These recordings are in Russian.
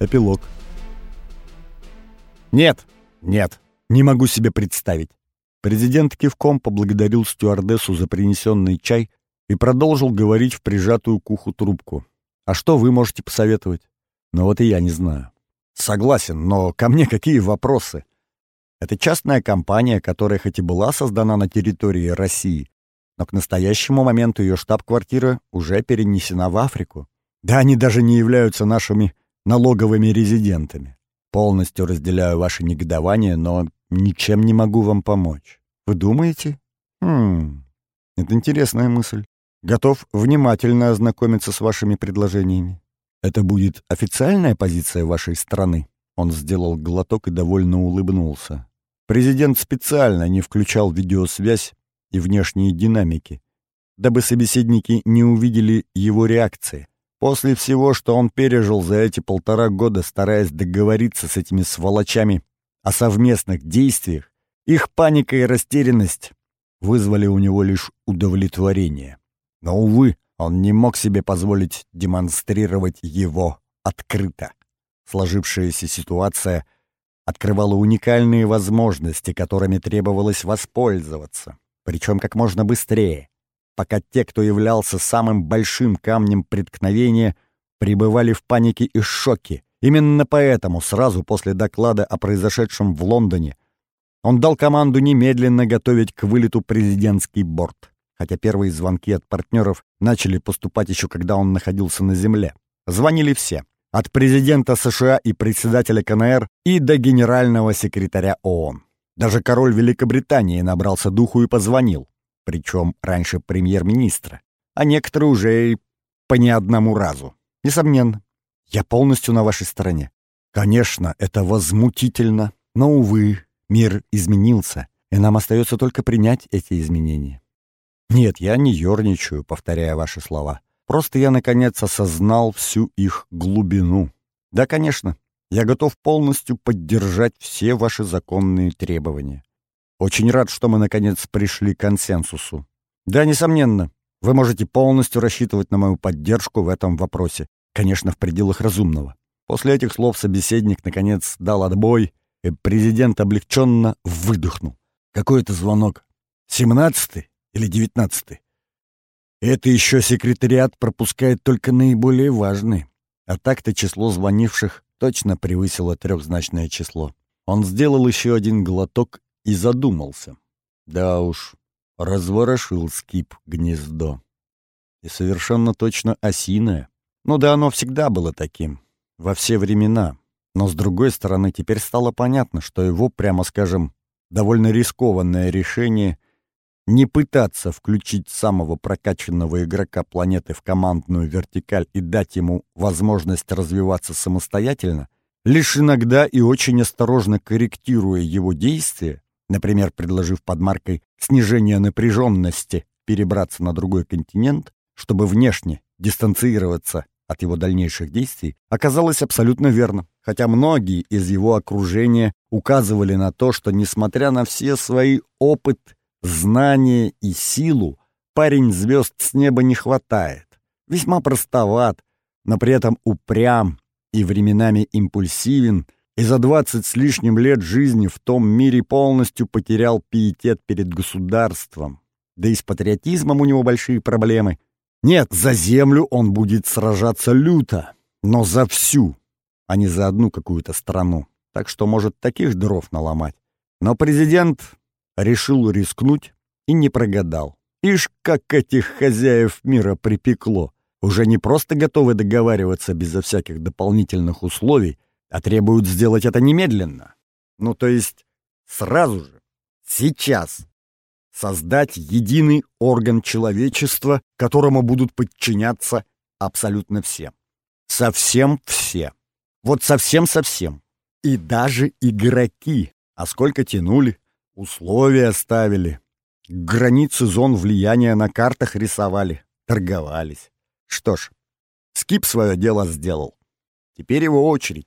Эпилог. Нет, нет, не могу себе представить. Президент кивком поблагодарил стюардессу за принесенный чай и продолжил говорить в прижатую к уху трубку. «А что вы можете посоветовать?» «Ну вот и я не знаю». «Согласен, но ко мне какие вопросы?» Это частная компания, которая хоть и была создана на территории России, но к настоящему моменту ее штаб-квартира уже перенесена в Африку. Да они даже не являются нашими налоговыми резидентами. Полностью разделяю ваше негодование, но ничем не могу вам помочь. Вы думаете? Хм, это интересная мысль. Готов внимательно ознакомиться с вашими предложениями. Это будет официальная позиция вашей страны? Он сделал глоток и довольно улыбнулся. Президент специально не включал видеосвязь и внешние динамики, дабы собеседники не увидели его реакции. После всего, что он пережил за эти полтора года, стараясь договориться с этими сволочами о совместных действиях, их паника и растерянность вызвали у него лишь удовлетворение. Но, увы, он не мог себе позволить демонстрировать его открыто. Сложившаяся ситуация открывала уникальные возможности, которыми требовалось воспользоваться, причем как можно быстрее пока те, кто являлся самым большим камнем преткновения, пребывали в панике и шоке. Именно поэтому сразу после доклада о произошедшем в Лондоне он дал команду немедленно готовить к вылету президентский борт, хотя первые звонки от партнеров начали поступать еще когда он находился на земле. Звонили все. От президента США и председателя КНР и до генерального секретаря ООН. Даже король Великобритании набрался духу и позвонил причем раньше премьер-министра, а некоторые уже и по ни одному разу. Несомненно, я полностью на вашей стороне. Конечно, это возмутительно, но, увы, мир изменился, и нам остается только принять эти изменения. Нет, я не ерничаю, повторяя ваши слова. Просто я, наконец, осознал всю их глубину. Да, конечно, я готов полностью поддержать все ваши законные требования. Очень рад, что мы, наконец, пришли к консенсусу. Да, несомненно, вы можете полностью рассчитывать на мою поддержку в этом вопросе. Конечно, в пределах разумного. После этих слов собеседник, наконец, дал отбой, и президент облегченно выдохнул. Какой это звонок? Семнадцатый или девятнадцатый? Это еще секретариат пропускает только наиболее важные. А так-то число звонивших точно превысило трехзначное число. Он сделал еще один глоток и задумался. Да уж, разворошил скип гнездо. И совершенно точно осиное. Ну да оно всегда было таким, во все времена. Но с другой стороны, теперь стало понятно, что его, прямо скажем, довольно рискованное решение не пытаться включить самого прокачанного игрока планеты в командную вертикаль и дать ему возможность развиваться самостоятельно, лишь иногда и очень осторожно корректируя его действия, например, предложив под маркой снижения напряженности перебраться на другой континент, чтобы внешне дистанцироваться от его дальнейших действий, оказалось абсолютно верно, хотя многие из его окружения указывали на то, что, несмотря на все свои опыт, знания и силу, парень звезд с неба не хватает. Весьма простоват, но при этом упрям и временами импульсивен – и за двадцать с лишним лет жизни в том мире полностью потерял пиетет перед государством. Да и с патриотизмом у него большие проблемы. Нет, за землю он будет сражаться люто, но за всю, а не за одну какую-то страну. Так что может таких дров наломать. Но президент решил рискнуть и не прогадал. Ишь, как этих хозяев мира припекло. Уже не просто готовы договариваться безо всяких дополнительных условий, а требуют сделать это немедленно. Ну, то есть сразу же, сейчас. Создать единый орган человечества, которому будут подчиняться абсолютно все. Совсем все. Вот совсем-совсем. И даже игроки. А сколько тянули, условия ставили, границы зон влияния на картах рисовали, торговались. Что ж, Скип свое дело сделал. Теперь его очередь.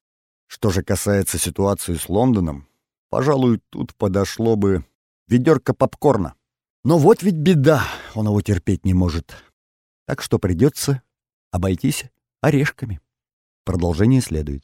Что же касается ситуации с Лондоном, пожалуй, тут подошло бы ведерко попкорна. Но вот ведь беда, он его терпеть не может. Так что придется обойтись орешками. Продолжение следует.